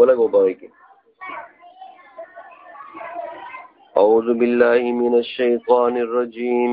ولګو پوي کې اعوذ بالله من الشیطان الرجیم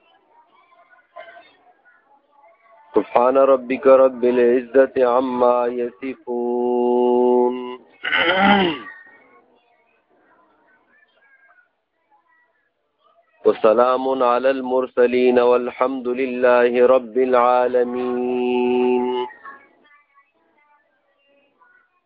سبحان ربك رب العزة عما يصفون وسلام على المرسلين والحمد لله رب العالمين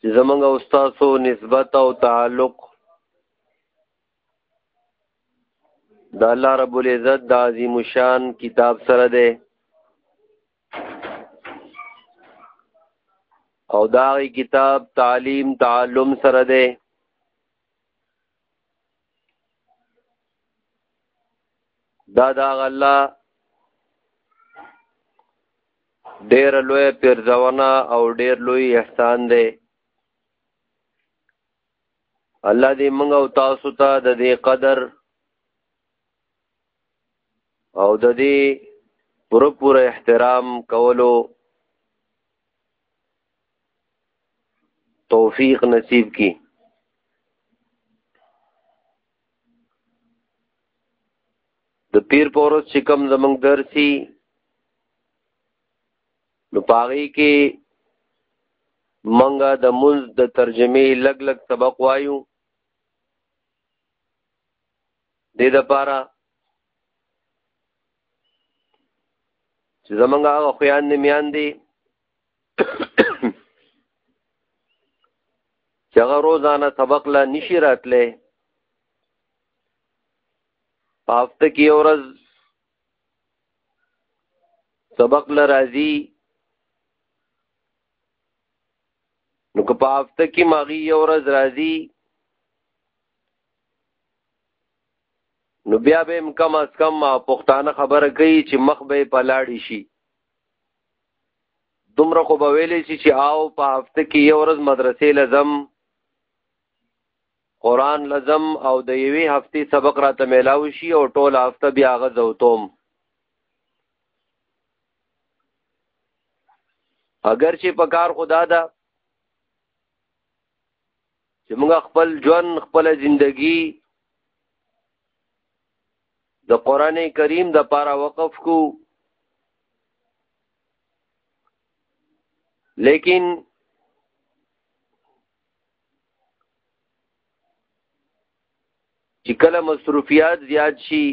چې زمونږ او تاسو نسبت او تعلق د الله رب العزت د عظیم شان کتاب سره دی او دا کتاب تعلیم تعلم سره دی دا دا الله ډیر لوی پیرځونه او ډیر لوی احسان دی الله دې موږ او تاسو ته د دې قدر او د دې پوره پوره احترام کولو توفیق نصیب کی د پیر پورس چې کوم زمنګ درسي نو پاغي کې منګه د منز د ترجمه لګ لګ سبق وایو دې د پاره چې زمونږ هغه خویان نه میان دي چې هغه روزانه سبق لا نشي راتلې په هفته کې ورځ سبق لرازی نو که په هفته کې ماغي یو ورځ راځي نو بیا به هم کم از کم پښتانه خبره کوي چې مخ به په لاړې شي دومره خو به ویلې شي چې آو په هفته کې یو ورځ مدرسې لزم قران لزم او د یوې هفتې سبق راته میلاو شي او ټول هفته بیا غزوتوم اگر چې په کار خدا ده چې موږ خپل ژوند خپل زندگی د قران کریم د پاره وقف کو لیکن چې کله مصروفیات زیات شي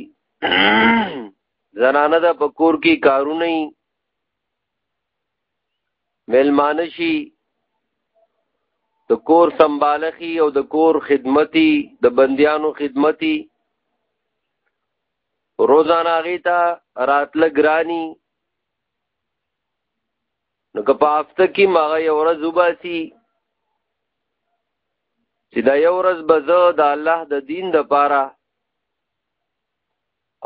زنانه د پکور کې کارونه یې ملمانه شي د کور سمبالخي او د کور خدمتي د بندیانو خدمتي روزانه غیتا راتل ګرانی نو که په هفته کې مغه یو ورځ وباسي چې دا یو ورځ به زه د الله د دین د پاره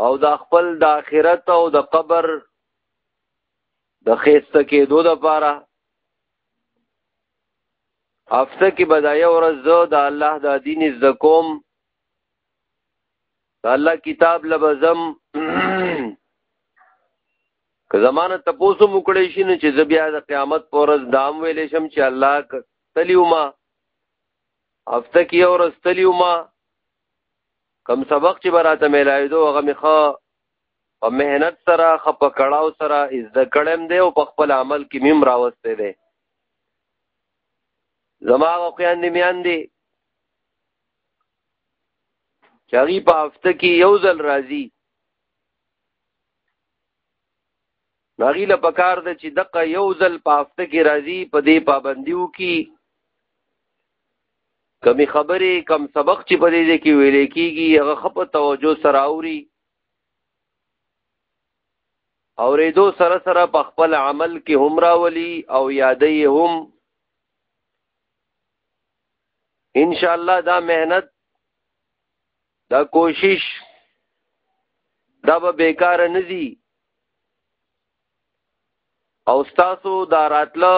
او د خپل د آخرت او د قبر د خېسته کېدو د پاره هفته کې به دا یو ورځ زه د الله د دین زده کوم د الله کتاب لبزم که زمانه تپوسو مکړې شي نو چې زه بیا د قیامت پر ورځ دام ویلې شم چې الله تلیو ما هفته کې یو ورځ تلیو ما کم سبق چې براته ملایدو هغه مې ښه په مهنت سره ښه په کړاو سره زده کړم دی او په خپل عمل کې میم راوستی دی زما هغه خویندې میاندې چې هغوی په هفته کې یو ځل راځي ناغي له پکار د چې دغه یو ځل په هفته کې راځي په دې پابندیو کې کمی خبرې کم سبق چې په دې کې ویل کېږي هغه خپه توجه سره اوري اورېدو سره سره په خپل عمل کې هم راولي او یادې هم ان شاء الله دا مهنت دا کوشش دا به بیکار نه زی او تاسو دا راتله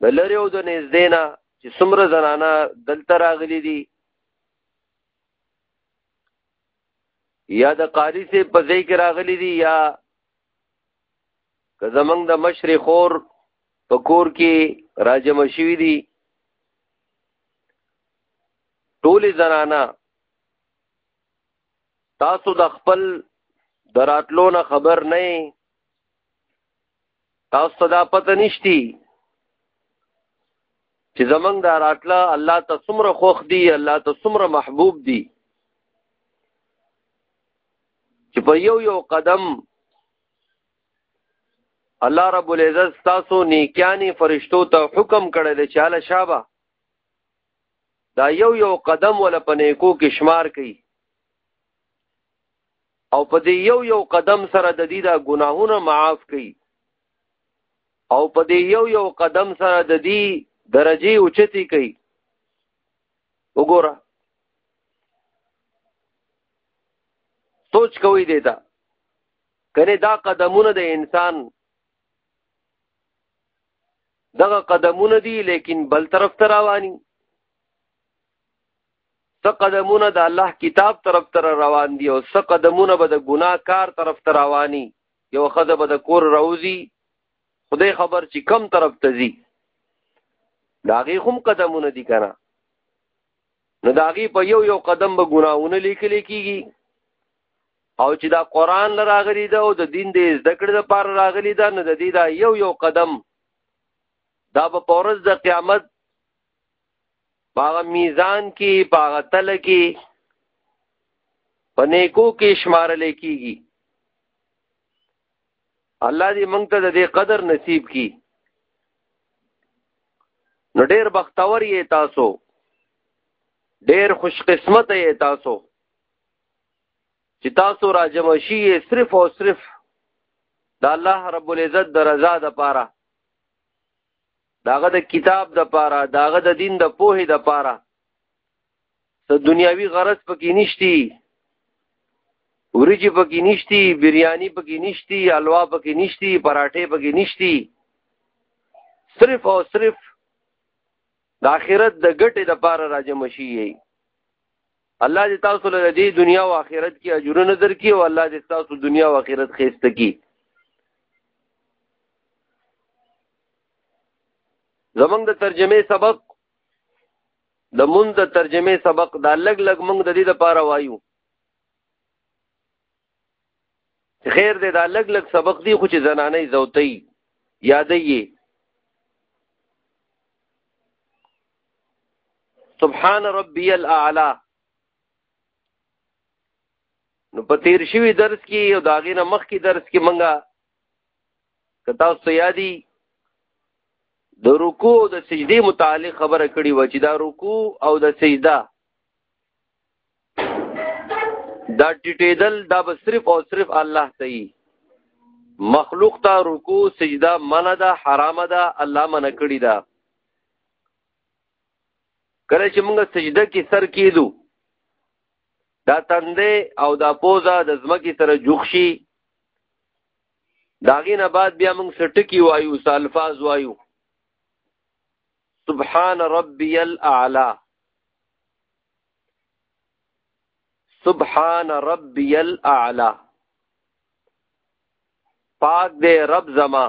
د لری او د نږدې نه چې څومره زنانه دلته راغلي دي یا د قاری سے په ځای کې راغلي دي یا که زمنګ د مشر خور په کور کې راجم شوی دي ټولي زنانا تاسو د خپل دراتلو نه خبر نه تاسو ته دا پته نشتی چې زمنګ دا راتله الله ته څومره خوخ دی الله ته څومره محبوب دی چې په یو یو قدم الله رب العزت تاسو نیکیانی فرشتو ته حکم کړی دی چې اله شابه دا یو یو قدم ول په نیکو کې شمار کوي او په دې یو یو قدم سره د دې دا ګناهونه معاف کوي او په دې یو یو قدم سره د دې درجه اوچتي کوي وګوره سوچ کوي دیتا کنه دا قدمونه د انسان دغه قدمونه دي لیکن بل طرف ته رواني څه قدمونه د الله کتاب طرف ته روان دي او څه قدمونه به د ګناه کار طرف ته رواني یو خزه به د کور روزي خدای خبر چې کم طرف ته ځي داغي هم قدمونه دي کنه نو داغي په یو یو قدم به ګناونه لیکل کیږي او چې دا قران لراغلی دا او د دین د زده کړې لپاره راغلی دا نه د دې دا یو یو قدم دا په پورز د قیامت باغه میزان کې باغه تل کې پنیکو کې شمار لیکيږي الله دې مونږ ته د دې قدر نصیب کړي نو ډېر بختور یې تاسو ډېر خوش قسمت یې تاسو چې تاسو را جمع شي صرف او صرف د الله رب العزت د رضا د پاره داغه د کتاب د پاره داغه د دین د پوهې د پاره ته دنیاوی غرض پکې نشتی ورجی پکې نشتی بریانی پکې نشتی الوا پکې نشتی پراټه پکې نشتی صرف او صرف د آخرت د ګټې د پاره راجم شي الله دې تاسو له دې دنیا او آخرت کې اجرونه درکړي او الله دې تاسو دنیا او آخرت خېسته کړي زمنګ د ترجمه سبق د مون د ترجمه سبق دا لګ لګ مونږ د دې لپاره وایو خیر دې دا لګ لګ سبق دی خو چې زنانه زوتي یادې یې سبحان ربي الاعلى نو په تیر شوی درس کې او دا غینه مخ کې درس کې منګه کتا اوس یادی د رکوع او د سجدي متعلق خبره کړې و چې دا رکوع او د سجده دا ټټېدل دا به صرف او صرف الله ته یي مخلوق ته رکوع سجده منه ده حرام ده الله منه کړی ده کله چې موږ سجده کې سر کېدو دا تندې او دا پوزا د زمکی سره جوخ شي داغې نه بعد بیا موږ سټکی وایو سالفاز وایو سبحان ربي الاعلى سبحان ربي الاعلى پاک دې رب زما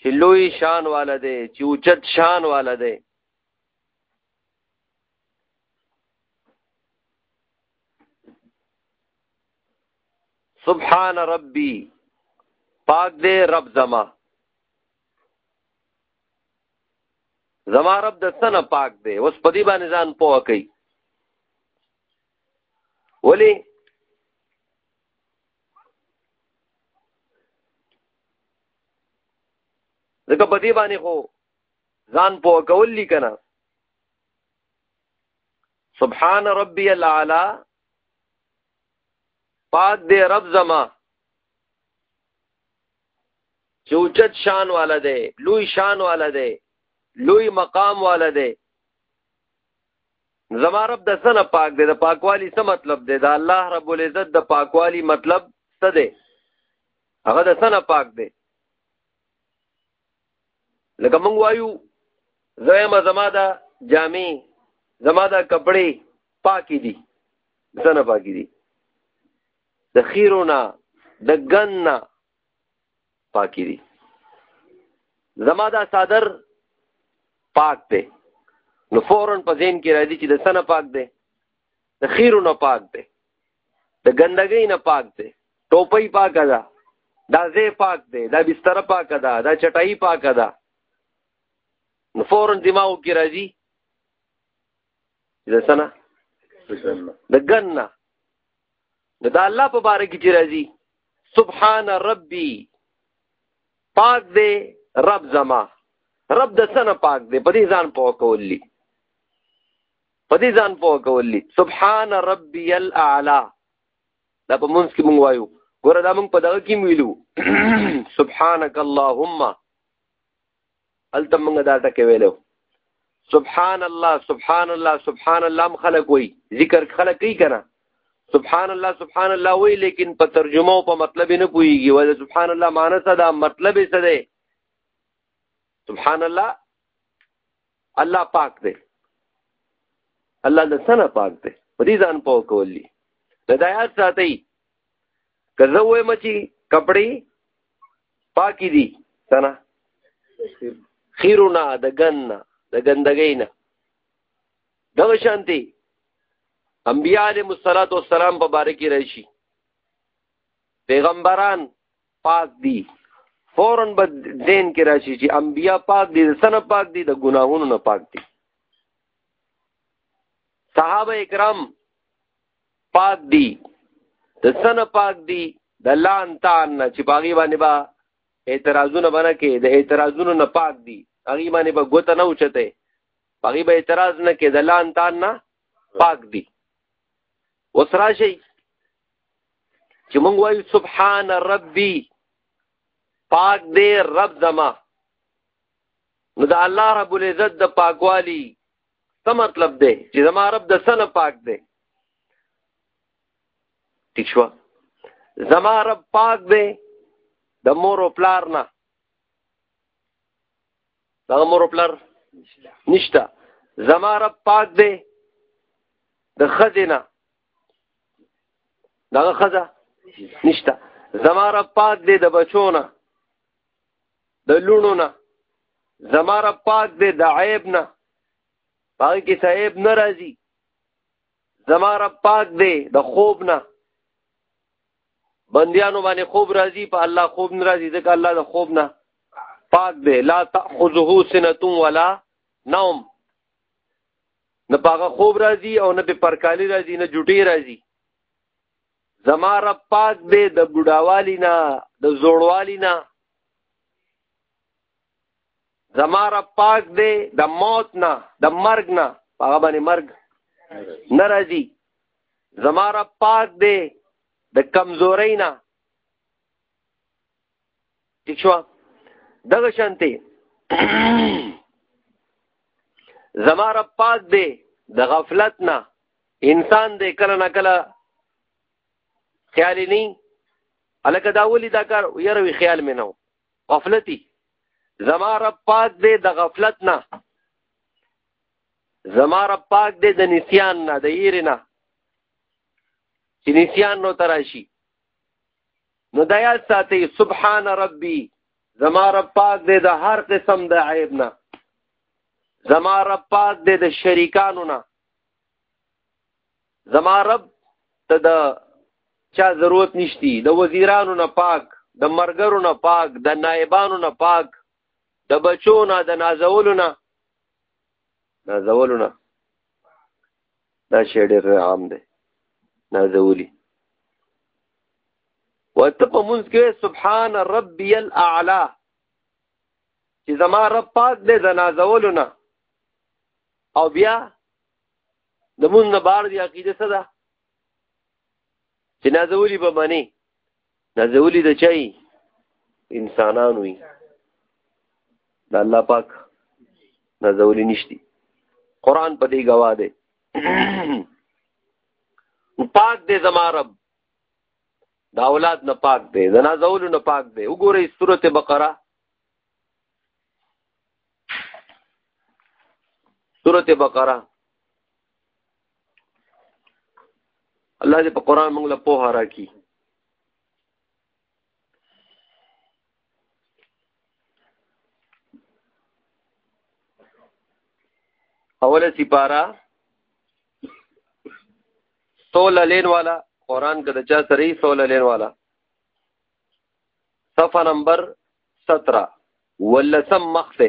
چې لوی شان والا دی چې اوچت شان والا دی سبحان ربي پاک دې رب زما زما رب د سنه پاک دی اوس په دې باندې ځان پوه کوي ولی ځکه په دې باندې خو ځان پوه کول لیکنه سبحان ربي الاعلى پاک دې رب زما چې اوچت شان والا دی لوی شان والا دی لوی مقام والا دی زما رب د سنه پاک دی د پاکوالی څه مطلب دی د الله رب العزت د پاکوالی مطلب څه دی هغه د سنه پاک دی لکه مونږ وایو زما زما دا جامې زما دا کپڑے پاکي دي سنه پاکي دي د خیرو نه د ګن نه پاکي دي زما دا صادر پاک دی نو فورن په ذهن کې راځي چې د سنه پاک دی د خیرو نه پاک دی د ګندګۍ نه پاک دی ټوپۍ پاکه ده دا زی پاک دی دا بستر پاکه ده دا چټای پاکه ده نو فورن دماغو کې راځي د سنه د ګنه نو دا الله په باره کې چې راځي سبحان ربي پاک دی رب زما رب د سنه پاک دی په دې ځان په کولی په دې ځان په کولی سبحان ربي الاعلى دا په مونږ کې مونږ وایو ګوره دا مونږ په دغه کې ویلو سبحانك اللهم هلته موږ دا ټکی ویلو سبحان الله سبحان الله سبحان الله خلک وای ذکر خلک کوي کنه سبحان الله سبحان الله وای لیکن په ترجمه او په مطلب نه پويږي وای سبحان الله معنی څه ده مطلب څه ده سبحان الله الله پاک دی الله د سنه پاک دی په دې ځان پوه کولی د دایات ساتي که زه وایم چې کپڑے پاکي دي څنګه خیرونه د ګنه د ګندګۍ نه دغه شانتي انبیاء علیهم الصلاۃ والسلام په باره کې راشي پیغمبران پاک دي فورا به دین کې راشي چې انبیا پاک دي د سنه پاک دي د ګناهونو نه پاک دي صحابه کرام پاک دی د سن پاک دی د لان تان نه چې باغی باندې با اعتراضونه بنه کې د اعتراضونو نه پاک دی هغه باندې به ګوت نه اوچته باغی به اعتراض نه کې د لان تان نه پاک دی وسرا شي چې مونږ وایو سبحان ربي پاک دی رب زما نو د الله رب العزت د پاکوالي څه مطلب دی چې زما رب د سنه پاک دی ٹھیک شو زما رب پاک دی د مور او پلار نه دا مور او پلار نشته زما رب پاک دی د خزینه دا خزه نشته زما رب پاک دی د بچونه د لونو نه زما رب پاک دی د عیب نه پاک کې صاحب نه راځي زما رب پاک دی د خوب نه بندیانو باندې خوب راځي په الله خوب نه راځي ځکه الله د خوب نه پاک دی لا تاخذه سنه ولا نوم نه پاغه خوب راځي او نه په پرکالی راځي نه جټي راځي زما رب پاک دی د بډاوالی نه د زوړوالی نه زما رب پاک دی د موت نه د مرګ نه هغه باندې مرګ نه راځي زما رب پاک دی د کمزورۍ نه ٹھیک شو دغه شانته زما رب پاک دی د غفلت نه انسان دی کله نه کله خیال نه الکه دا ولي دا کار یروي خیال مې نه غفلتي زما رب پاک دی د غفلت نه زما رب پاک دی د نسیان نه د یری نه چې نسیان نو تراشي نو دا یاد ساتي سبحان ربي زما رب پاک دې د هر قسم د عیب نه زما رب پاک دې د شریکانو نه زما رب ته د چا ضرورت نشتی د وزیرانو نه پاک د مرګرو نه پاک د نایبانو نه پاک د بچو نه د نازولو نه نازولو نه دا شی ډېر عام دی نازولي وایي ته په مونځ کې سبحان ربي الاعلی چې زما رب پاک دی د نازولو نه او بیا د مونځ نه بار دی عقیده څه ده چې نازولی به منی نازولی د چای انسانان وي د الله پاک نازولی نشتی قران په دې گواه دی پاک دې زما رب دا اولاد نه پاک دی د نازول نه پاک دی وګورئ سورته بقره سورته بقره الله دې په قران موږ له پوها راکړي اوله سپارا سول لین والا قران کې د چا سره یې سول لین والا صفه نمبر 17 ولسم مخته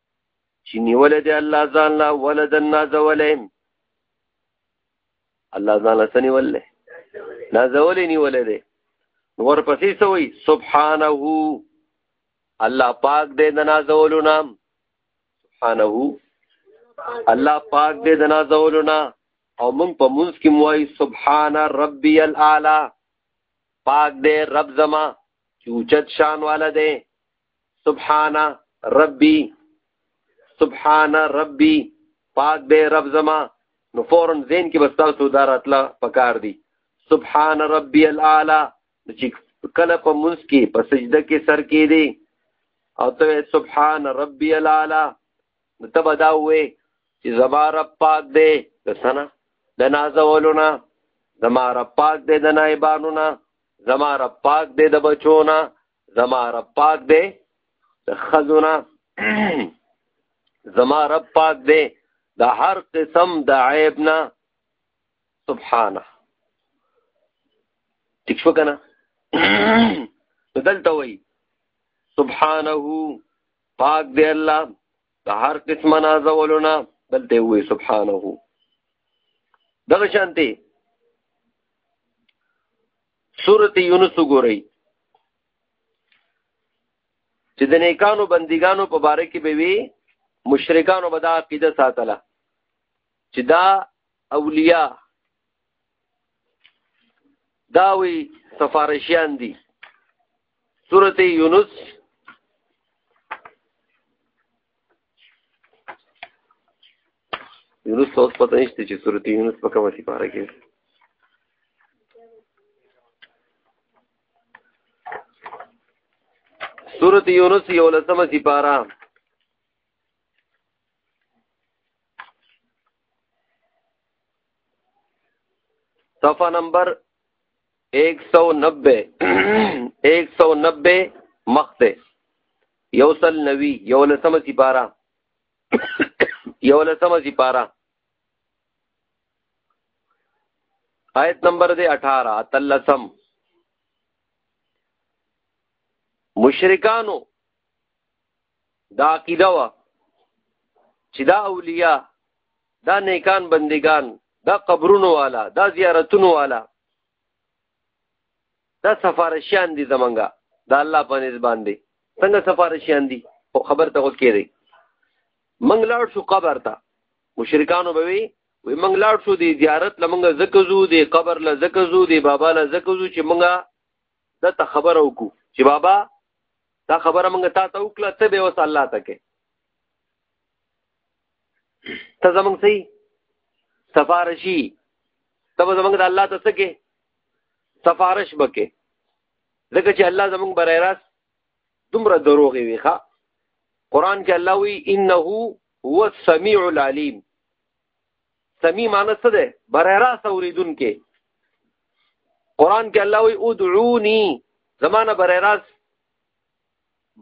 چې نیولې دی الله ځان لا ولد نازولې الله ځان لا سني ولې نازولې نیولې دی نور پسې سوې سبحانه الله پاک دې د نازولو نام سبحانه الله پاک دې د نازولو نام او موږ په موږ کې موای سبحان ربي الاعلى پاک دې رب زما چې اوچت شان والا دې سبحان ربي سبحان ربي پاک دی رب زما نو فورن زین کې بس تاسو دا راتله پکار دی سبحان ربي الاعلى چې کله په منځ کې په سجده کې سر کې دی او ته سبحان ربي الاعلى نو ته به دا وې چې زما رب پاک دی د سنه د نازولونه زما رب پاک دی د نایبانونه زما رب پاک دی د بچونه زما رب پاک دی د خزونه زما رب پاک دی د هر قسم د عیب نه سبحانه ٹھیک شو کنه دلته وای سبحانه پاک دی الله د هر قسم نه زولونه دلته وای سبحانه دغه شانتي سورت یونس وګورئ چې د نیکانو بندګانو په باره کې به وي مشرکانو به دا عقیده ساتله چې دا اولیاء دا وی سفارشیان دي سورت یونس یونس اوس پته نشته چې سورت یونس په کومه سپاره کې سورت یونس یو لسمه سپاره صفحه نمبر 190 190 مخته یوصل نوی یولسمه سپارا یولسمه سپارا آیت نمبر دے 18 تلسم مشرکانو دا عقیده وا چې دا اولیاء دا نیکان بندگان دا قبرونو والا دا زیارتونو والا دا سفارشیان دي زمونږه دا الله په نس باندې څنګه سفارشیان دي او خبر ته وکې دی منګ لاړ شو قبر ته مشرکانو به وي وی منګ لاړ شو دی زیارت لمنګ زکزو دی قبر ل زکزو دی بابا ل زکزو چې منګه د ته خبر وکړو چې بابا دا خبره منګه تا ته وکړه ته به وس الله تکه ته زمونږ سي سفارشي ته به زمونږ د الله ته څه کې سفارش وکې ځکه چې الله زمونږ برای راست دومره دروغې وي ښه قرآن کې الله وی انه هو السمیع العلیم سمیع معنی څه ده برای راست اورېدونکی قرآن کې الله وی ادعوني زمانه برای راست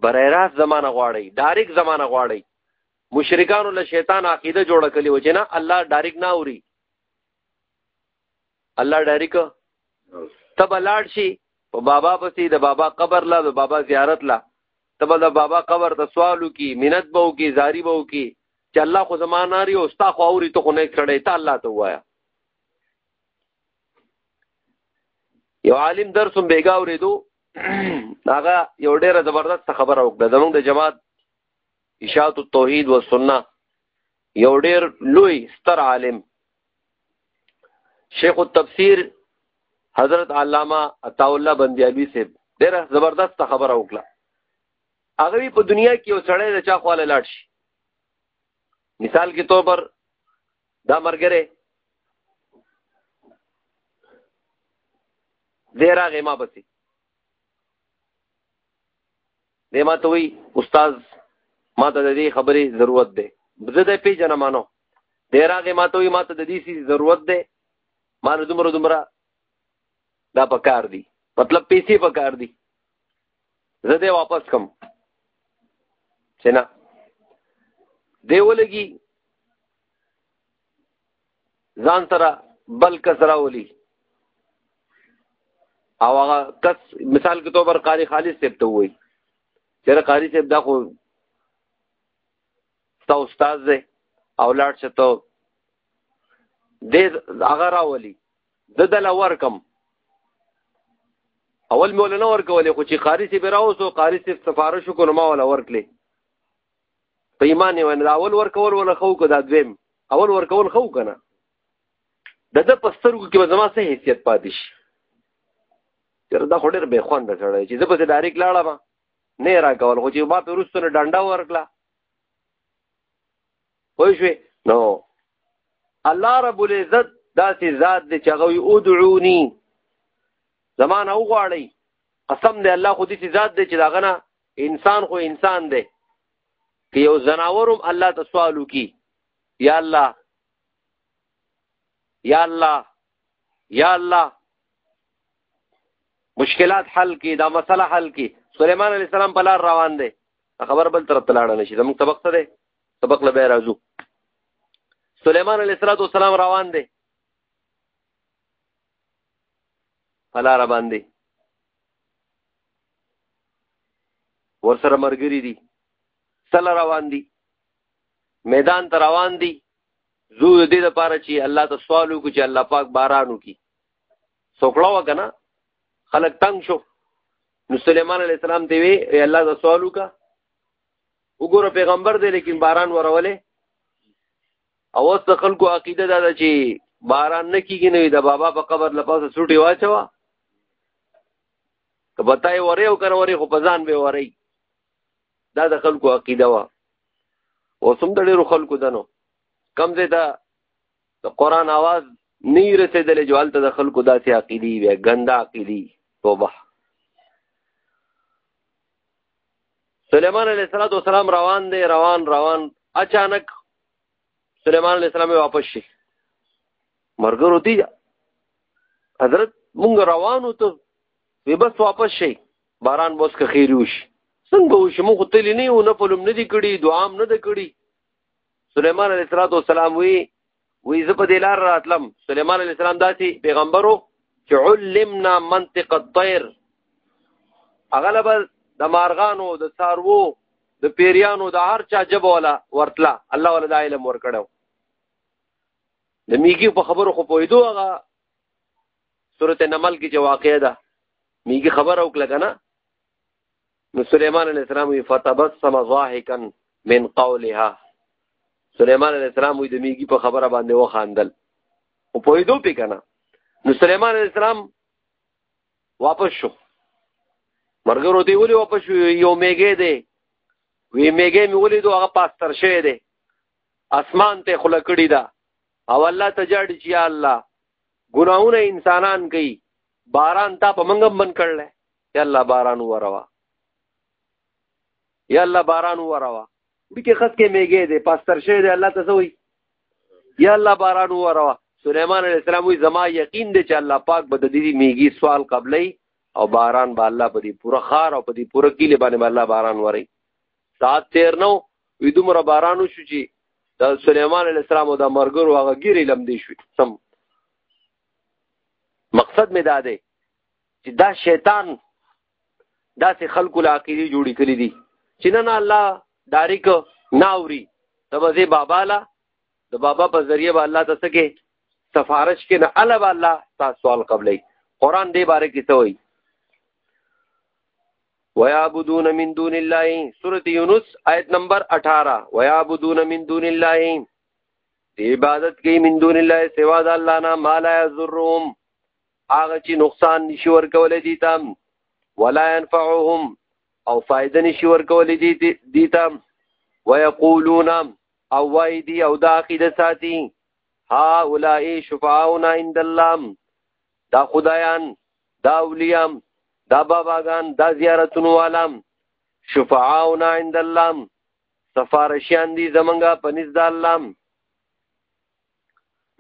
برای راست زمانه غواړي ډایرک زمانه غواړي مشرکانو له شیطان عقیده جوړه کړې و چې نه الله ډایرک نه اوري الله ډایرک تب لاړ شي په بابا پسې د بابا قبر لا د بابا زیارت لا تب د بابا قبر ته سوالو کی منت بو کی زاری بو کی چې الله خو زمانه لري او ستا خو اوري ته خو نه کړي ته الله ته وایا یو عالم درسم بیګا اوریدو هغه یو ډیره زبردست خبره وکړه زمونږ د جماعت اشاعت التوحید والسنه یو ډیر لوی ستر عالم شیخ التفسیر حضرت علامه عطا الله بندیالوی صاحب ډیره زبردست خبره وکړه هغه په دنیا کې یو سړی د چا خواله لاړ شي مثال کې تور پر دا مرګره زیرا غیما پسی دی ما ته وی استاد ما ته د دې خبرې ضرورت دی زه د پیژنه مانو دی راغې ما ته وی ما ته د دې سي ضرورت دی ما نه دومره دومره دا پکار دی مطلب پیسې پکار دی زه دې واپس کم چې نه دی ولګي ځان سره بل کس راولي او هغه کس مثال کې توبر قاری خالص صاحب ته وایي چېرې قاری صاحب دا خو ستا استاد دی او لاړ شه ته دې هغه راولي د دله ورکم اول مولا نه ورکولې خو چې قاری صاحب راوسو قاری صاحب سفارش وکړو ما ولا ورکلې په ایمان یې وای نو دا اول ورکول وله ښه وکړو دا دویم اول ورکول ښه وکړه د ده په سترګو کې به زما څه حیثیت پاتې شي یاره دا خو ډېر بې خونده سړی چې زه پسې ډایرېکټ لاړم نه یې راکول خو چې ما پرې وروسته نه ډنډه ورکړه پوه شوې نو الله رب العزت داسې ذات دی چې هغه وایي ادعوني زما نه وغواړئ قسم دی الله خو داسې ذات دی چې د هغه نه انسان خو انسان دی که یو زناورم الله ته سوال وکي یا الله یا الله یا الله مشکلات حل کی دا مسله حل کی سليمان عليه السلام په لار روان دی خبر بل طرف تلاړه نشي زموږ سبق څه دی سبق له بیر ازو سليمان عليه السلام روان دی په لار باندې ورسره مرګري دي سل روان دي میدان ته روان دي زو د دې لپاره چې الله ته سوال وکړي چې الله پاک باران وکړي سوکړه وکنه خلک تنگ شو نو سليمان عليه السلام دی وی الله ته سوال وکړه وګوره پیغمبر دی لیکن باران ورولې او اوس خلکو عقیده دا ده چې باران نه کیږي نو د بابا په قبر لپاسه سټي واچوا که په تای وری او کنه وری خو په ځان به وری دا د خلکو عقیده وه اوس هم د ډېرو خلکو ده نو کم ځای ته د قرآن اواز نه رسېدلی جو هلته د خلکو داسې عقیدې وي ګنده عقیدې توبه سلیمان علیه السلام روان دی روان روان اچانک سلیمان علیه السلام واپس شي مرګرو تی حضرت مونږ روانو ته وی بس واپس شي باران بوس که خیر وشي څنګه به وشي مونږ تل نه یو نه پلم نه دی کړی دعا هم نه دی کړی سليمان عليه السلام وی وی زه په دې لار راتلم سليمان عليه السلام داسي پیغمبرو چې علمنا منطق الطير اغلب د مارغانو د سارو د پیریانو د هر چا جبه ولا ورتله الله ولا د علم ورکړو د میګي په خبرو خو پوهېدو هغه صورت نمل کې چې واقع ده میګي خبر او کله کنه نو سليمان عليه السلام وی فتبسم ضاحكا من قولها سليمان عليه السلام وی د میګي په خبره باندې وخاندل او په دې دوه کنه نو سليمان عليه السلام واپس شو مرګرو دی ولي واپس شو یو میګي دی وی میګي می ولي دوه هغه پاستر شوی دی اسمان ته خله کړی دا او الله ته جاړي چې یا الله ګناونه انسانان کوي باران تا په منګم بن کړل یا الله باران وروا یا الله باران وروا دکې خط کې میګې دې پاستر شه دې الله ته سوې یا الله باران وروا سليمان عليه السلام وي زما یقین دې چې الله پاک به د دې میګي سوال قبلې او باران به الله په دې پوره خار او په دې پوره کلی باندې الله باران وري سات تیر نو وی دومره بارانو شو چې د سليمان عليه السلام او د مرګرو هغه ګيري لم دي شو سم مقصد می دا دی چې دا شیطان داسې خلکو له عقیدې جوړې کړې دي چې نه نه الله داریک نه اوري ته به ځې بابا له د بابا په ذریعه به الله ته څه کې سفارش کې نه الله به الله ستا سوال قبلوي قرآن دې باره کې څه وایي ويعبدون من دون الله سوره یونس آیت نمبر 18 ويعبدون من دون الله دی عبادت کوي من دون الله سوا د الله نه ما لا يضرهم هغه چې نقصان نشي ورکول دي تام ولا ينفعهم او فائدہ نشي ورکول دي دي تام ويقولون او وای دی او دا عقیده ساتي ها اولای شفاعون عند الله دا خدایان دا اولیام دا باباګان دا زیارتونو والام شفعاؤنا عند الله سفارشیان دي زمونږه پنځ د الله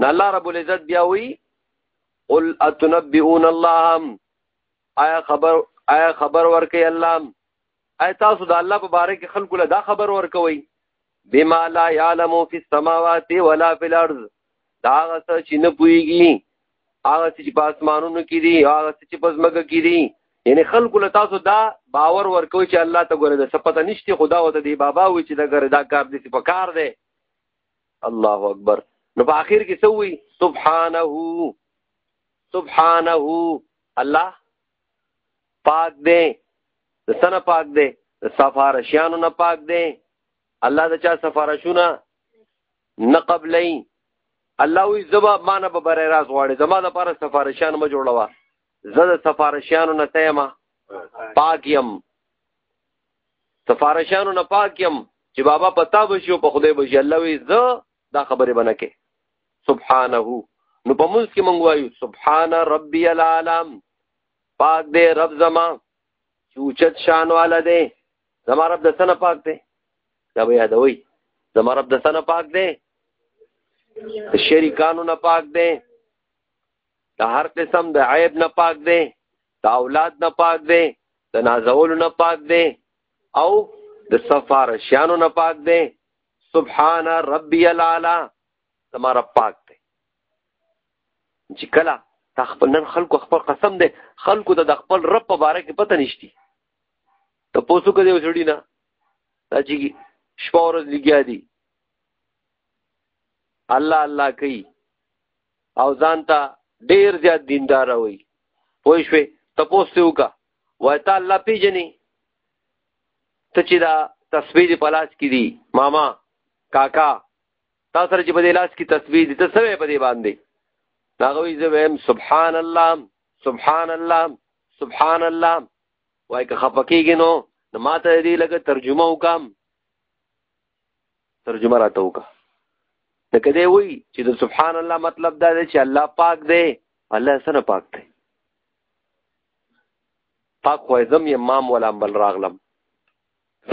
نه الله رب العزت بیا وی قل اتنبئون الله آیا خبر آیا خبر ورکي الله اي تاسو د الله په باره کې خلکو له دا خبر ورکوي بما لا يعلم في السماوات ولا في الارض دا هغه څه چې نه پويږي هغه څه چې په اسمانونو کې دي هغه څه چې په ځمکه کې دي یعنی خلکو له تاسو دا باور ورکوي چې الله ته ګوره د سپته نشته خدا وته دی بابا وي چې دا ګره دا کار دې په کار دی الله اکبر نو په اخر کې سوي سبحانه سبحانه الله پاک دی د سنه پاک دی د سفارشیانو نه پاک دی الله د چا سفارشونه نه قبلې الله وی زما مانه به بره راز غواړي زما د لپاره سفارشان ما جوړوا زه د سفارشانو نه تیم پاک یم سفارشانو نه پاک یم چې بابا پتا بشو په خدای بشي الله وی زه دا خبره بنه کې سبحانه نو په موږ کې مونږ وایو سبحان ربي العالم پاک دې رب زما چې اوچت شان والا دې زما رب د سنه پاک دې دا به یادوي زما رب د سنه پاک دې شریکانو نه پاک دې د هر قسم د عیب نه پاک دې د اولاد نه پاک دې د نازولو نه پاک دې او د سفارشیانو نه پاک دې سبحان ربی العلا زما رب پاک دی چې کله تا خپل نن خلکو خپل قسم دی خلکو ته د خپل رب په باره کې پته نشتی ته پوسو کدی وسړی نه دا چې شپه ورځ لګیا دي الله الله کوي او ځان ته ډیر زیات دیندار وي پوه شوې تپوس ته وکا وای ته الله پیژنې ته چې دا تسبیح دی په لاس کې دی ماما کاکا تا سره چې په دې لاس کې تسبیح دی ته سوې په دې باندې هغه وی زه ویم سبحان الله سبحان الله سبحان الله وای که خپکیږي نو نو ماته دې لګ ترجمه وکم ترجمه راته وکم نو کدی وی چې د سبحان الله مطلب دا دی چې الله پاک دی الله سره پاک دی پاک وای زم یم مام ولام بل راغلم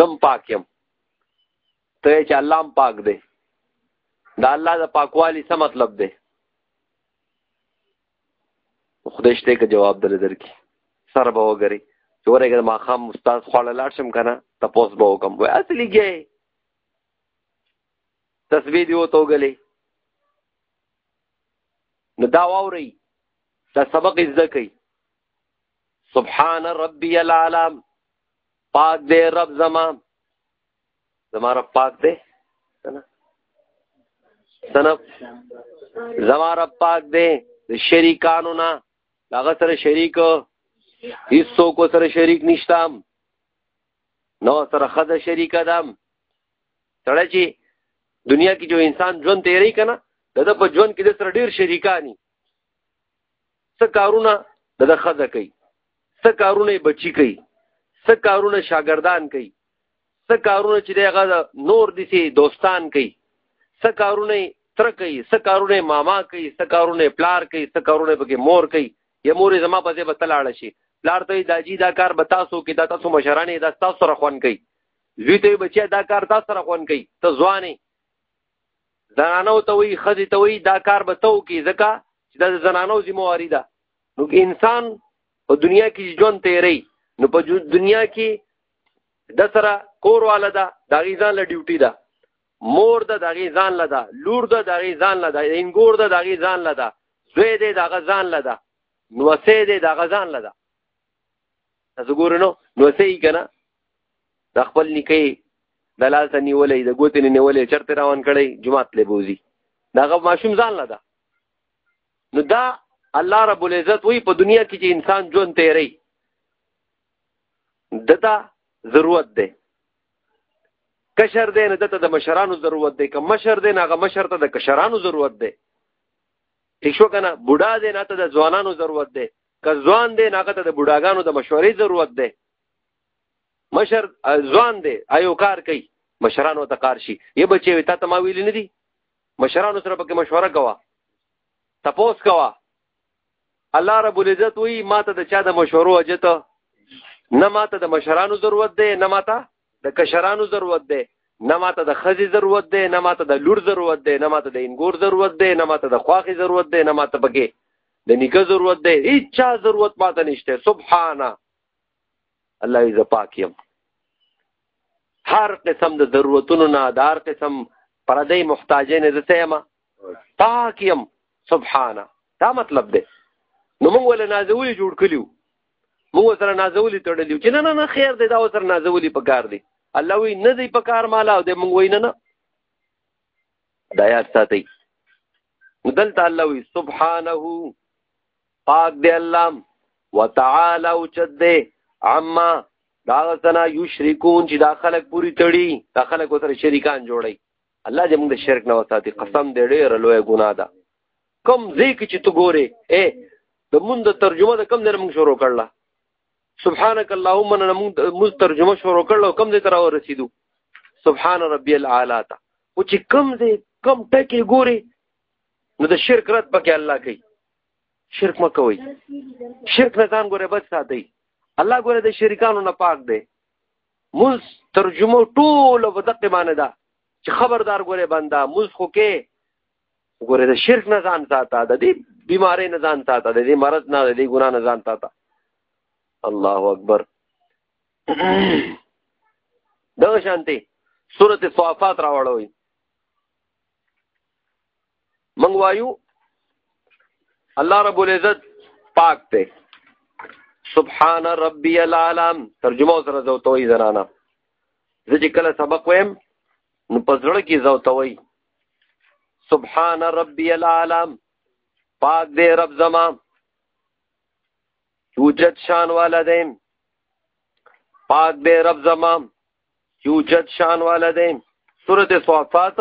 زم پاک یم ته چې الله پاک دی دا الله د پاکوالی څه مطلب دی خدای شته که جواب دل درکې سر به وګري چې ورګه ما خام استاد خواله لاړ شم کنه تپوس به وکم وای اصلي کې تسبیح دی وته وګلې نو دا واوري دا سبق زده کوي سبحان ربی العالی پاک دې رب زما زما رب پاک دې سنا سنا زما رب پاک دې د شریکانو نه هغه سره شریک هیڅو کو سره شریک نشتم نو سره خزه شریک دم تړه چې دنیا کې جو انسان ژوند تیری کنه دغه په ژوند کې د سره ډیر شریکانی څه کارونه د خزه کوي څه کارونه بچی کوي څه کارونه شاګردان کوي څه کارونه چې دغه نور دي سي دوستان کوي څه کارونه تر کوي څه کارونه ماما کوي څه کارونه پلار کوي څه کارونه پکې مور کوي یا مور زما په ځای بتلاړه شي پلار ته داجی دا کار به تاسو کې دا تاسو مشرانه دا تاسو سره خوان کوي زوی ته بچیا دا کار تاسو سره خوان کوي ته ځواني زنانو ته وی خزي ته وی دا کار به تو کی زکه چې د زنانو ذمہواری ده نو کې انسان په دنیا کې ژوند تیری نو په دنیا کې د سره کور والا ده دا غیزان له ډیوټي ده مور ده دا غیزان له ده لور ده دا غیزان له ده انګور ده دا غیزان له ده زوی ده دا غزان له ده نو سه ده دا غزان له ده تاسو ګورئ نو نو سه یې کنه د خپل نکي د لاس نیولې د ګوتې نیولې چرته روان کړي جمعات له بوزي داغه ماشوم ځان لدا نو دا الله رب العزت وی په دنیا کې چې انسان ژوند تیری دته ضرورت ده کشر دی نه دته د مشرانو ضرورت دی که مشر دی نه هغه مشر ته د کشرانو ضرورت دی ٹھیک شو کنه بوډا دی نه ته د ځوانانو ضرورت دی که ځوان دی نه هغه ته د بوډاګانو د مشورې ضرورت دی مشر ځوان دی ایو کار کوي مشرانو ته کار شي یې بچي وي تا ته ما ویلي نه دي مشرانو سره پکې مشوره کوه تپوس کوه الله رب العزت وی ما ته د چا د مشورو اجت نه ما ته د مشرانو ضرورت دی نه ما ته د کشرانو ضرورت دی نه ما ته د خزي ضرورت دی نه ما ته د لور ضرورت دی نه ما ته د انګور ضرورت دی نه ما ته د خواخي ضرورت دی نه ما ته پکې د نکاح ضرورت دی هیڅ چا ضرورت ما ته نشته سبحانه الله یې زپاک یم هر قسم د ضرورتونو نه د هر قسم پردی محتاجې نه زه یم پاک یم سبحانه دا مطلب دی نو موږ ول نازولي جوړ کلیو موږ سره نازولي تړلیو چې نه نه نه خیر دی دا سره نازولي په کار دی الله وی نه دی په کار مالا او د موږ وی نه نه دا یاد ساتي دلته الله وی سبحانه پاک دی الله وتعالى او چت دی عما دا سنا یشرکون چې دا خلک پوری تړي دا خلک وسره شریکان جوړي الله دې موږ د شرک نه وساتي قسم دې ډېر لوی ګناه ده کم ځای کې چې تو ګورې اے د مونږ د ترجمه د کم نه موږ شروع کړل سبحانك اللهم انا موږ ترجمه شروع کړل کم دې تر ورسېدو سبحان ربي الاعلى تا او چې کم دې کم ټکی ګوري نو د شرک رد پکې الله کوي شرک م کوي شرک نه ځان ګوره بچ ساتي الله ګوره د شریکانو نه پاک دی مونږ ترجمه ټول په دقه باندې ده چې خبردار ګوره بندا مونږ خو کې ګوره د شرک نه ځان ساته د دې بیمارې نه ځان ساته د دې مرض نه د دې ګنا نه ځان ساته الله اکبر دغه شانتي سورته صافات راوړوي موږ وایو الله رب العزت پاک دی سبحان ربي العالم ترجمه سره زوتوي زنانا زه چې کله سبق ویم نو په زړه کې زوتوي سبحان ربي العالم پاک دی رب زما چوچت شان والا دی پاک دی رب زما چوچت شان والا دی سورته صفات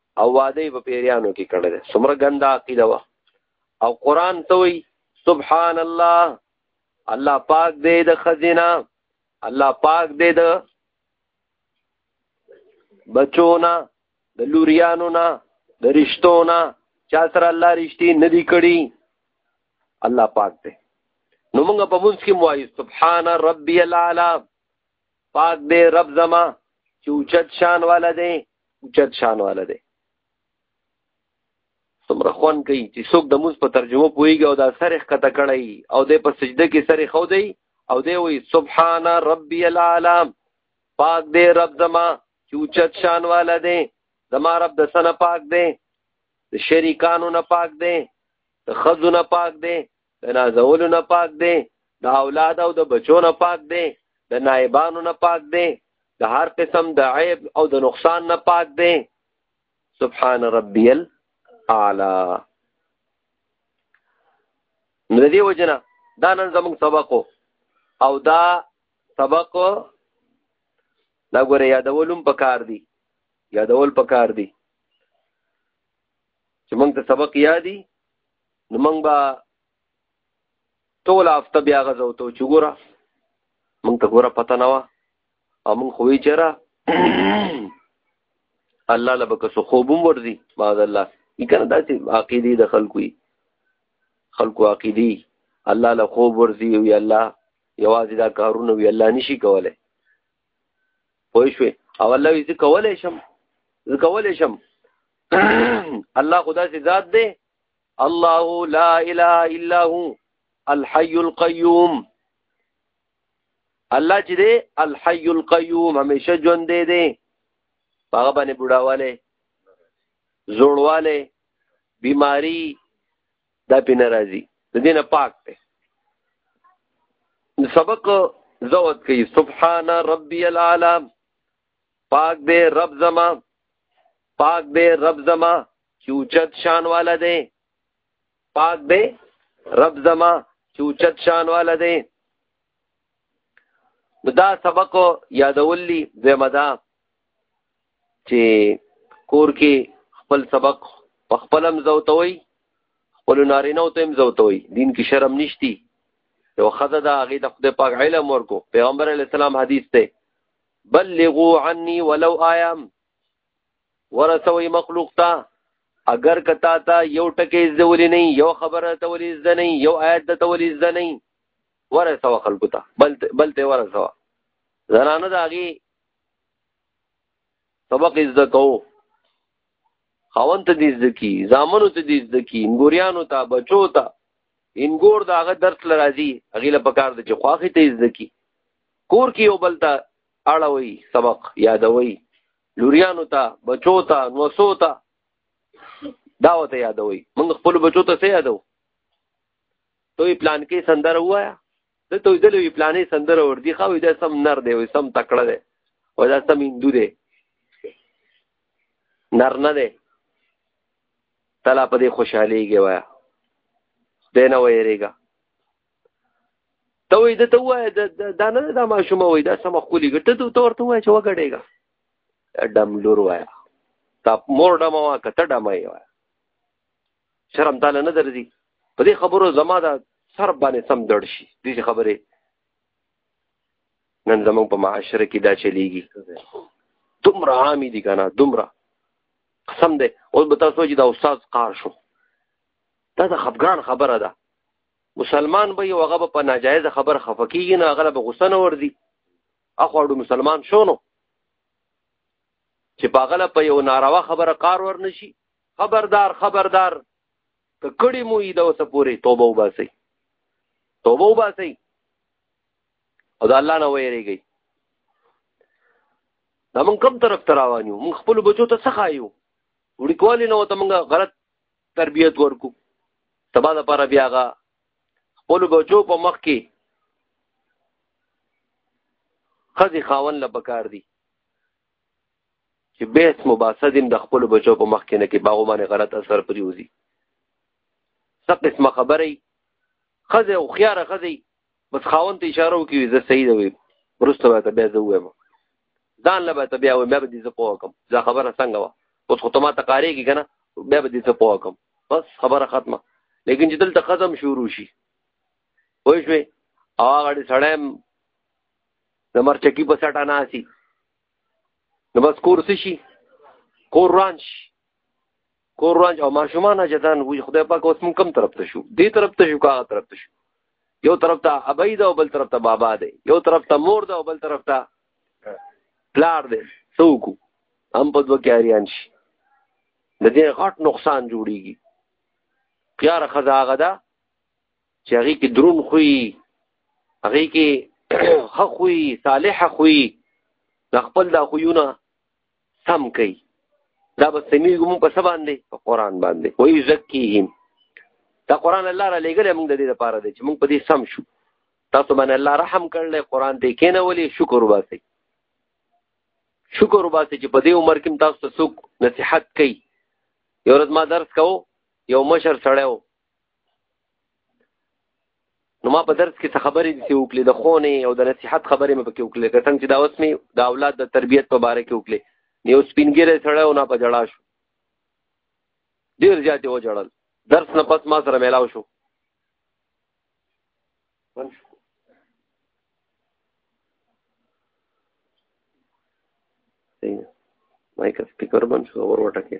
او واده په پیریانو کې کړی دی څومره ګنده عقیده وه او قرآن ته وایي سبحان الله الله پاک دی د خزینه الله پاک دی د بچونه د لوریانو نه د رشتو نه چا سره الله رشتي نه دی کړی الله پاک دی نو موږ په مونږ کې موایو سبحان ربي الاعلى پاک دی رب زما چې اوچت شان والا دی اوچت شان والا دی څومره خوان کوي چې څوک د موږ په ترجمه پويږي او دا سره ښکته کړی او د په سجده کې سره خو دی او دی وی سبحان ربي الاعلى پاک دی رب زما چې اوچت شان والا دی زما رب د سنه پاک دی د شریکانو نه پاک دی د خزو نه پاک دی د نازولو نه پاک دی د اولاد او د بچو نه پاک دی د نایبانو نه پاک دی د هر قسم د عیب او د نقصان نه پاک دی سبحان ربی الاعلى نو د دې وجنه دا نن زموږ سبق او دا سبق دا ګوره یادولم په کار دی یادول په کار دی چې موږ ته سبق یادی نو موږ به ټول هفته بیا هغه ځای ته وچو ګوره موږ ته ګوره پته نه وه او موږ خو وی چېره الله له به که څه خوب هم ورځي معاذ الله یي که نه داسې عقیدې د خلکو یي خلکو عقیدې الله له خوب ورځي وي الله یوازې دا کارونه وي الله نشي کولی پوه شوې او الله وي زه کولی شم زه کولی شم الله خدا سي ذات دی الله لا اله الا هو الحي القيوم الله چې دی الحي القيوم همیشه ژوند دی دی هغه باندې بډاواله زوړواله بیماری دا پې ناراضي د دې نه پاک دی سبق زوت کوي سبحان ربي العالم پاک دې رب زما پاک دې رب زما چې اوچت شان والا دی پاک دی رب زما چې اوچت شان والا دی دا سبق یادولی دویمه دا چې کور کې خپل سبق په خپل هم زوتوي خپل نارینه ته هم زوتوي دین کې شرم نشتی یو خزه دا هغه د خدای پاک علم ورکو پیغمبر علی السلام حدیث ته بلغوا عني ولو ايام ورسوي مخلوق ته اگر کتا ته یو ټکی زده ولې نه یو خبره ته ولې زده نه یو آیت ته ولې زده نه ورسوه خلکو ته بل بل ته ورسوه زنانه د هغې سبق زده کوو خاوند ته دې زده کي زامنو ته دې زده کي انګوریانو ته بچو ته انګور د هغه درس له راځي هغې له پکار د چې خواښې ته زده کي کور کې یو بل ته اړوي سبق یادوي لوریانو ته بچو ته نوسو ته دا وته یادوي موږ خپل بچو ته څه یادو دوی پلان کې سندره وایا د توې د لوی پلانې سندره ور دي خو دا سم نر دی وي سم تکړه دی او دا سم هندو دی نر نه دی تلا په دې خوشحاليږي وایا دینه وېریګا ته وې د ته وې دا نه دا ما شوم وې دا سم خولي ګټه ته ورته وې چې وګړېګا ډم لور وایا تا مور ډم وا کته ډم یې وایا شرم تعالی نه درځي په دې خبرو زما دا سر باندې سم دړ شي دې خبره نن زموږ په معاشره کې دا چلیږي دومره عامي دي کنه دومره قسم دی اوس به تاسو چې دا استاد قار شو دا د خفګان خبره ده مسلمان به یو هغه په ناجایز خبر خفقیږي نه هغه به غوسه نه وردی اخواړو مسلمان شونو چې باغله په یو ناروا خبره کار ورنشي خبردار خبردار که کړي مو یې د اوسه پورې توبه وباسي توبه وباسي او د الله نه ویریږي دا مونږ کوم طرف ته روان یو مونږ خپل بچو ته څه خایو وړي کوالی نه وته مونږ غلط تربیت ورکو سبا د پاره بیا غا خپل بچو په مخ کې خزي خاون له پکار دي چې بیس مباسه دیم د خپل بچو په مخ کې نه کې باغو باندې غلط اثر پریوزي څه قسمه خبرې خزه او خيار خزه بس خاون ته اشاره وکي زه صحیح دی ورسته به بیا زه وایم ځان له به بیا و بیا به دې زه پوه کوم دا خبره څنګه وه اوس خو ته ما ته کارېږي که نه بیا به دې زه پوه کوم بس خبره ختمه لیکن چې دلته ختم شروع شي پوه شوې او هغه ډې سړی هم د مرچکي په سټه ناسي نو بس کور څه شي کور ران شي کور رانج او ماشومان اجدان وی خدای پاک اوس مونږ کم طرف ته شو دې طرف ته شو کاغه طرف ته شو یو طرف ته ابای دا او بل طرف ته بابا دی یو طرف ته مور دا او بل طرف ته پلار دی څوک هم په دوه کاریان شي د دې غټ نقصان جوړیږي پیار خزا هغه ده چې هغه کې درون خوې هغه کې خخوې صالح خوې د خپل د خوونه سم کوي دا به سمیږو موږ په څه باندې په قرآن باندې وایي زکیهم دا قرآن الله را لېږلی موږ د دې لپاره دی چې موږ په دې سم شو تاسو باندې الله رحم کړلی قرآن ته یې کېنولې شکر وباسئ شکر وباسئ چې په دې عمر کې نو ما په درس کې څه خبرې دي چې وکړې د خونې او د نصیحت خبرې مې پکې وکړې که څنګه چې دا اوس مې د اولاد د تربیت په باره کې وکړې یو سپینګیری سړی او نه په جړا شو ډېر زیات یې وجړل درس نه پس ما سره میلاو شو مایک سپیکر بند شو اور وټکه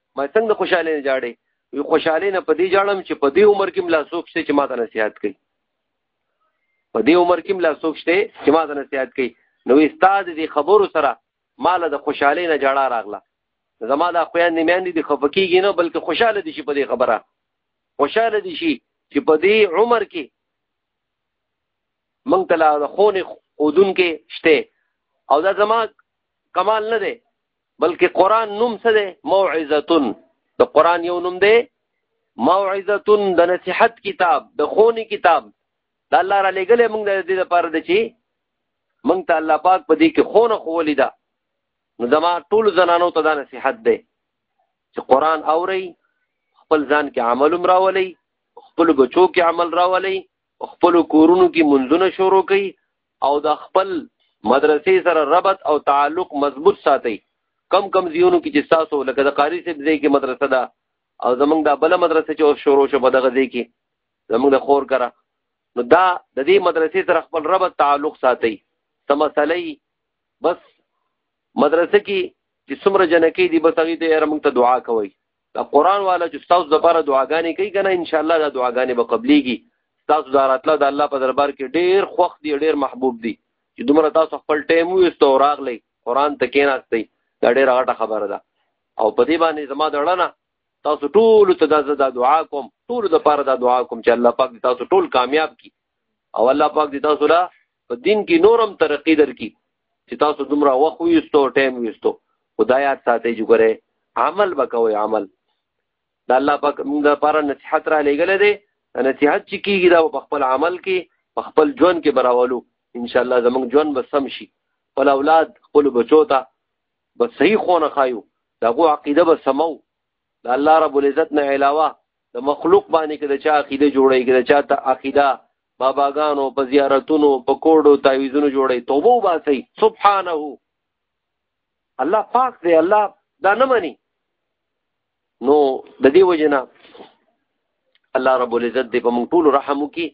ما څنګه خوشاله نه جاړې وی خوشاله نه پدې جاړم چې پدې عمر کې ملا سوک شته چې ما ته نصيحت کوي پدې عمر کې ملا سوک شته چې ما ته نصيحت کوي نو استاد دې خبرو سره مال د خوشاله نه جاړه راغله زما د خويان نیمن دي خفقيږي نه بلکې خوشاله دي شي پدې خبره خوشاله دي شي چې پدې عمر کې مونږ ته لا خونې خودون کې شته او دا زما کمال نه دی بلکې قران نوم څه دی موعظتون د قران یو نوم دی موعظتون د نصيحت کتاب د خوني کتاب د الله را لګلې موږ د دې لپاره د چی موږ ته الله پاک په دې کې خونه خولې ده نو زما ټول زنانو ته دا نصيحت دی چې قران اوري خپل ځان کې عمل راولي خپل بچو کې عمل راولي خپل کورونو کې منځونه شروع کړئ او د خپل مدرسې سره ربط او تعلق مضبوط ساتئ کم کم زیونو کې چې تاسو لکه د قاری صاحب ځای کې مدرسه ده او زمونږ دا بل مدرسه چې اوس شروع شو په دغه ځای کې زمونږ د خور کرا نو دا د دې مدرسې سره خپل ربط تعلق ساتي سم مسلې بس مدرسه کې چې څومره جنکې دي بس هغه ته یې موږ ته دعا کوي دا قران والا چې تاسو د لپاره دعاګانې کوي کنه ان شاء الله دا دعاګانې به قبليږي تاسو دا راتله د الله په دربار کې ډېر خوښ دي ډېر محبوب دي چې دومره تاسو خپل ټایم وستو راغلی قران ته کېناستئ دا ډېر غټه خبره ده او په دې باندې زما د اړه تاسو ټول ته دا زدا دعا کوم ټول د پاره دا دعا کوم چې الله پاک تاسو ټول کامیاب کړي او الله پاک دې تاسو لا په دین کې نورم ترقی درکې چې تاسو دومره وخت ویستو ټایم ویستو خدایات ساتي چې ګره عمل وکوي عمل دا الله پاک موږ لپاره نصيحت را لګل دي نصيحت چې کیږي دا په خپل عمل کې په خپل ژوند کې براولو ان شاء الله زموږ ژوند به سم شي خپل اولاد خپل بچو ته به صحیح خونه خایو دغه عقیده به سمو د الله رب العزت نه علاوه د مخلوق باندې کې د چا عقیده جوړي کې د چا ته عقیده باباګانو په زیارتونو په کوډو تعویذونو جوړي توبه وباسي سبحانه الله پاک دی الله دا نه مني نو د دې وجنه الله رب العزت دې په موږ ټول رحم وکي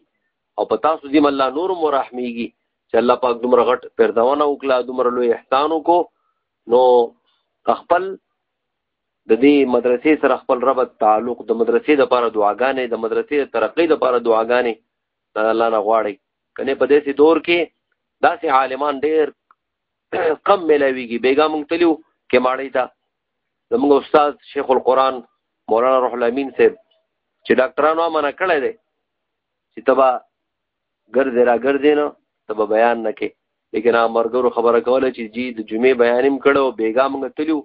او په تاسو دې الله نور مو رحميږي چې الله پاک دومره غټ پرداونه وکړه دومره لوی احسان وکړو نو خپل د دې مدرسې سره خپل ربط تعلق د مدرسې د لپاره دعاګانې د مدرسې د ترقۍ د لپاره دعاګانې د الله نه غواړي کنه په داسې دور کې داسې عالمان ډېر کم ملاويږي بیګا مونږ تلو کې ماړی تا زموږ استاد شیخ القرآن مولانا روح الامین صاحب چې ډاکټرانو منع کړی دی چې تبا ګرځې را ګرځې نه ته به بیان نه کې لیکن هغه مرګرو خبره کوله چې جی د جمعې بیان هم کړو بیګا موږ تلو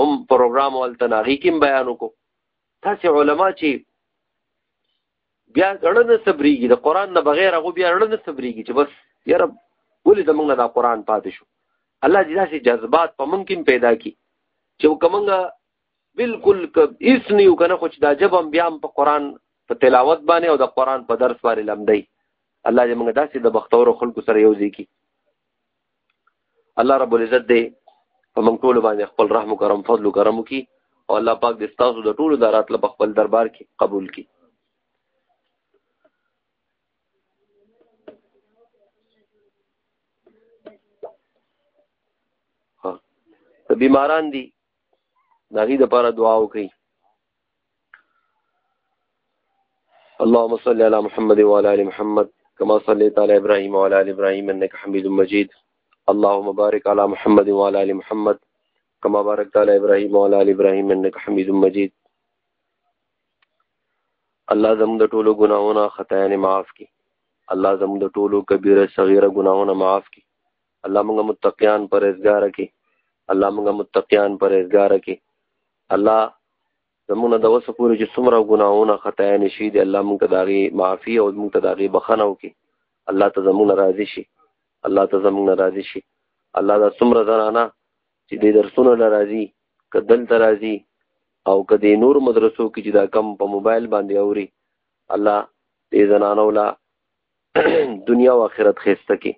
هم پروګرام ولته ناغي کې بیان وکړو تاسو علما چې بیا اړه نه صبرېږي د قران نه بغیر هغه بیا اړه نه صبرېږي چې بس یاره ولې د موږ دا قران پاتې شو الله دې داسې جذبات په موږ کې پیدا کړي چې کومه بالکل هیڅ نه یو کنه خو چې دا جب هم بیا په قران په تلاوت باندې او د قران په درس باندې لمدای الله دې موږ داسې د بختور خلکو سره یو ځای کی الله رب العزت دې په موږ ټول باندې خپل رحم او کرم فضل او کرم کی او الله پاک دې تاسو د ټولو دارات له خپل دربار کې قبول کی بیماران دي دا غي د پاره دعا وکړي اللهم صل على محمد وعلى ال محمد كما صليت على ابراهيم وعلى ال ابراهيم انك حميد مجيد اللهم بارك على محمد وعلى ال محمد كما باركت على ابراهيم وعلى ال ابراهيم انك حميد مجيد الله زموږ د ټولو ګناهونو خطايانې معاف کړي الله زموږ د ټولو کبیره صغیره ګناهونه معاف کړي الله موږ متقیان پرهیزګار کی الله موږ متقیان پرهیزګار کی الله زمونږ د وسه پورې چې څومره ګناهونه خطا نشي دي الله موږ ته داغي معافي او موږ ته داغي بخنه وکي الله ته زمونږ راضي شي الله ته زمونږ راضي شي الله دا څومره زنانه چې د درسونو لراضي کدل ترازي او کدی نور مدرسو کې چې دا کم په موبایل باندې اوري الله دې زنانو لا دنیا او آخرت خسته کې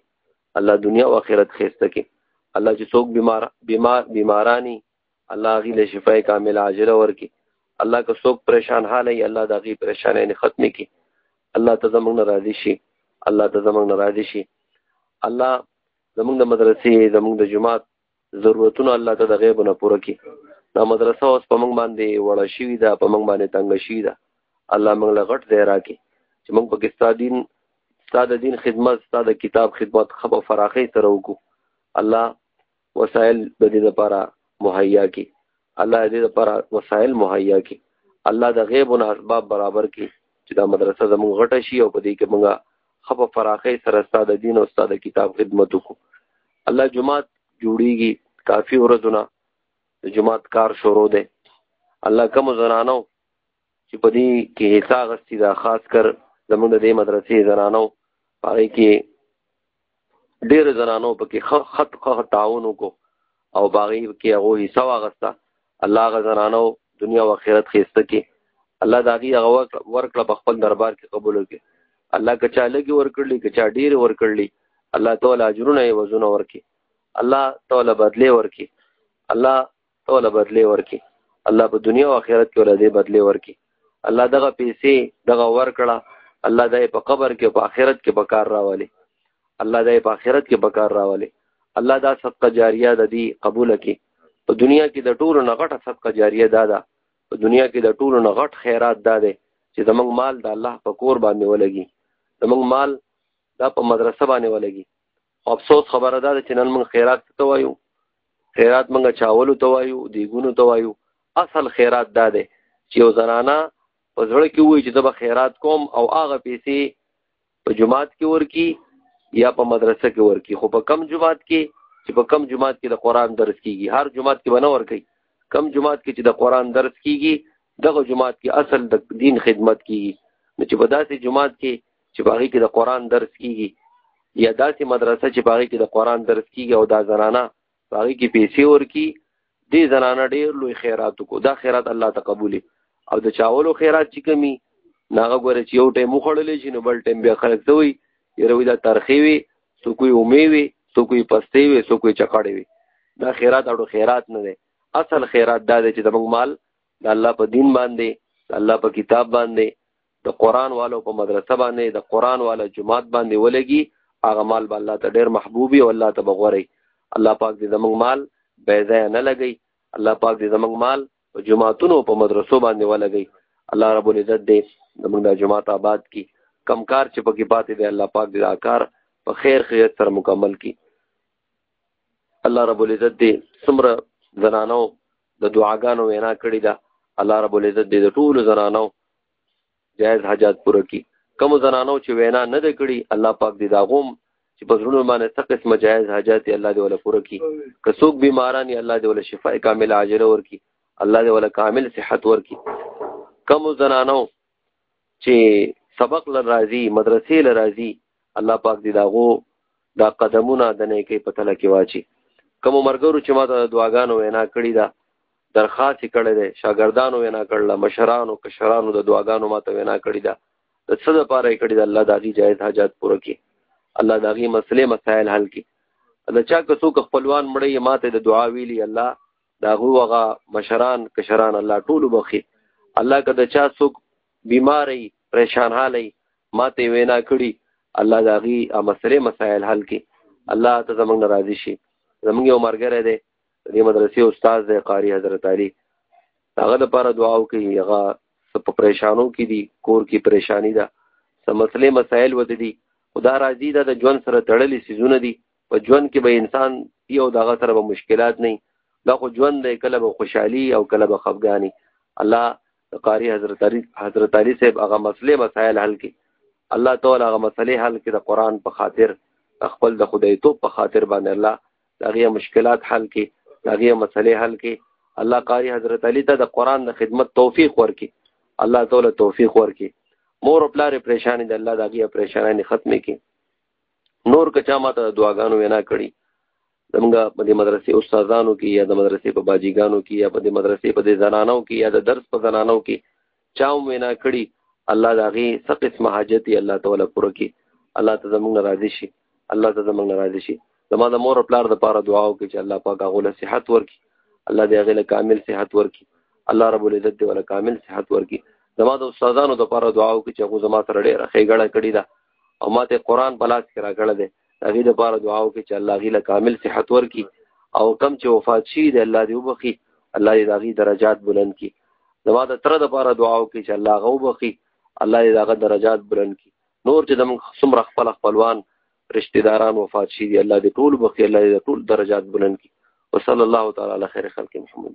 الله دنیا او آخرت خسته کې الله چې څوک بیمار بیمار بیمارانی الله غي له شفای کامل عاجله ورکي الله که څوک پریشان حال ای الله دا غي پریشانې نه ختم کی الله ته زمونږ راضي شي الله ته زمونږ راضي شي الله زمونږ د مدرسې زمونږ د جماعت ضرورتونه الله ته د غیب نه پوره کی دا مدرسه اوس په موږ باندې وړه شوې ده په موږ باندې تنګ شوې ده الله موږ له غټ ځای راکې چې موږ پکې ستا دین ستا د دین خدمت ستا د کتاب خدمت ښه په فراخۍ سره وکړو الله وسایل د دې لپاره مهیا کړي الله دې لپاره وسایل مهیا کړي الله د غیب او اسباب برابر کړي چې دا مدرسه زموږ غټه شي او په دې کې موږ خپه فراخې سره ستاسو دین او ستاسو کتاب خدمت وکړو الله جماعت جوړیږي کافی ورځونه د جماعت کار شروع دی الله کوم زنانو چې په دې کې حصہ غستی دا خاص کر زمونږ د دې مدرسې زنانو پاره کې ډېر زنانو پکې خط خط تعاون وکړو او باغې کې هغه حصہ واغستا الله غ زنانو دنیا او آخرت خېسته کې الله دا غي هغه ورکړه په خپل دربار کې قبول کړي الله که چا لګي ورکړلې که چا ډېر ورکړلې الله تعالی اجرونه یې وزونه ورکي الله تعالی بدله ورکي الله تعالی بدله ورکي الله په دنیا او آخرت کې ولدې بدله ورکي الله دغه پیسې دغه ورکړه الله دې په قبر کې په آخرت کې په کار راولي الله دې په آخرت کې په کار راولي الله دا صدقه جاریه د دې قبول کړي په دنیا کې د ټولو نه غټه صدقه جاریه دا ده په دنیا کې د ټولو نه غټ خیرات دا ده چې زمنګ مال د الله په کور باندې ولګي زمنګ مال دا په مدرسه باندې ولګي افسوس خبره ده چې نن موږ خیرات ته وایو خیرات موږ چاولو ته وایو دیګونو ته وایو اصل خیرات دا دی چې یو زنانه په زړه کې وایي چې زه به خیرات کوم او هغه پیسې په جماعت کې ورکی یا په مدرسه کې ورکی خو په کم جماعت کې چې په کم جماعت کې د قران درس کیږي هر جماعت کې بنور کوي کم جماعت کې چې د قران درس کیږي دغه جماعت کې اصل د دین خدمت کیږي نو چې په داسې جماعت کې چې باغې کې د قران درس کیږي یا داسې مدرسه چې باغې کې د قران درس کیږي او دا زنانه باغې کې پیسې ورکی دې زنانه ډېر لوی خیرات کو دا خیرات الله ته قبول او د چاولو خیرات چې کمی ناغه ګوره چې یو ټیم مخړلې شي نو بل ټیم بیا خلک دوی یروي دا ترخی وي سو کوی اومې وي سو کوی پستې وي سو کوی چقړې وي دا خیرات اړو خیرات نه دی اصل خیرات دا دی چې زموږ مال د الله په دین باندې د الله په کتاب باندې د قران والو په مدرسه باندې د قران والا جماعت باندې ولګي هغه مال به الله ته ډیر محبوبي او الله ته بغوري الله پاک دې زمنګ مال به ځای نه لګي الله پاک دې زمنګ مال په جماعتونو په مدرسو باندې ولګي الله رب العزت دې زمنګ د جماعت آباد کی کم کار چې پکې پاتې دی الله پاک دې دا کار په خیر خیر سره مکمل کی الله رب العزت دې سمره زنانو د دعاګانو وینا کړې ده الله رب العزت دې د ټولو زنانو جایز حاجات پوره کړي کوم زنانو چې وینا نه ده کړې الله پاک دې دا غوم چې په زړونو باندې څه قسم جایز حاجات الله دې ولا پوره کړي که څوک بیماران یې الله دې ولا شفای کامل عاجله ورکړي الله دې ولا کامل صحت ورکړي کوم زنانو چې سبق لرازي مدرسې لرازي الله پاک دې داغو دا قدمونه د نیکي په تله کې واچي کوم مرګرو چې ماته د دعاګانو وینا کړې ده درخواست کړې ده شاګردانو وینا کړل مشرانو کشرانو د دعاګانو ماته وینا کړې ده د څه د پاره کړې ده الله داغي جایز حاجات پوره کړي الله داغي مسلې مسائل حل کړي دا چا که څوک خپلوان مړې ماته د دعا ویلي الله دا هو هغه مشران کشران الله ټول بخي الله که د چا څوک بیماری پریشان حالي ماته وینا کړي الله دا غي مسلې مسائل حل کړي الله ته زمونږ ناراضي شي زمونږ یو مرګره دی د مدرسې استاد دی قاری حضرت علي هغه د پاره دعا وکړي هغه په پریشانو کې دي کور کې پریشانی ده سم مسلې مسائل ودی خدا راضي ده د ژوند سره تړلې سيزونه دي په ژوند کې به انسان یو دغه سره به مشکلات نه دا خو ژوند دی کله به خوشحالي او کله به خفګاني الله قاری حضرت علی حضرت علی صاحب هغه مسلې مسائل حل کړي الله تعالی هغه مسلې حل کړي د قران په خاطر خپل د خدای توپ په خاطر باندې الله دغه مشکلات حل کړي دغه مسلې حل کړي الله قاری حضرت علی ته د قران د خدمت توفیق ورکړي الله تعالی توفیق ورکړي مور او پلار پریشانی د الله دغه پریشانی ختمه کړي نور که چا ماته د دعاګانو وینا کړي زمونږه په دې مدرسې استادانو کې یا د مدرسې په باجیګانو کې یا په دې مدرسې په دې زنانو کې یا د درس په زنانو کې چا هم وینا کړي الله د هغې څه قسمه حاجت یې الله تعالی پوره کړي الله ته زمونږ نه راضي شي الله ته زمونږ نه راضي شي زما د مور او پلار دپاره دعا وکړي چې الله پاک هغو له صحت ورکړي الله دې هغې له کامل صحت ورکړي الله رب العزت دې ولا کامل صحت ورکړي زما د استادانو دپاره دعا وکړي چې هغو زما سره ډېره ښېګړه کړې ده او ماته قران په لاس کې راکړه دې هغه د پاره دعا وکړي چې الله غي له کامل صحت ورکړي او کم چې وفات شي دې الله دې وبخي الله دې داغي درجات بلند کړي زما د تر د پاره دعا وکړي چې الله غو بخي الله دې داغه درجات بلند کړي نور چې زموږ څومره خپل خپلوان رشتہ داران وفات شي دي الله دې ټول بخي الله دې ټول درجات بلند کړي وصلی الله تعالی علی خیر خلق محمد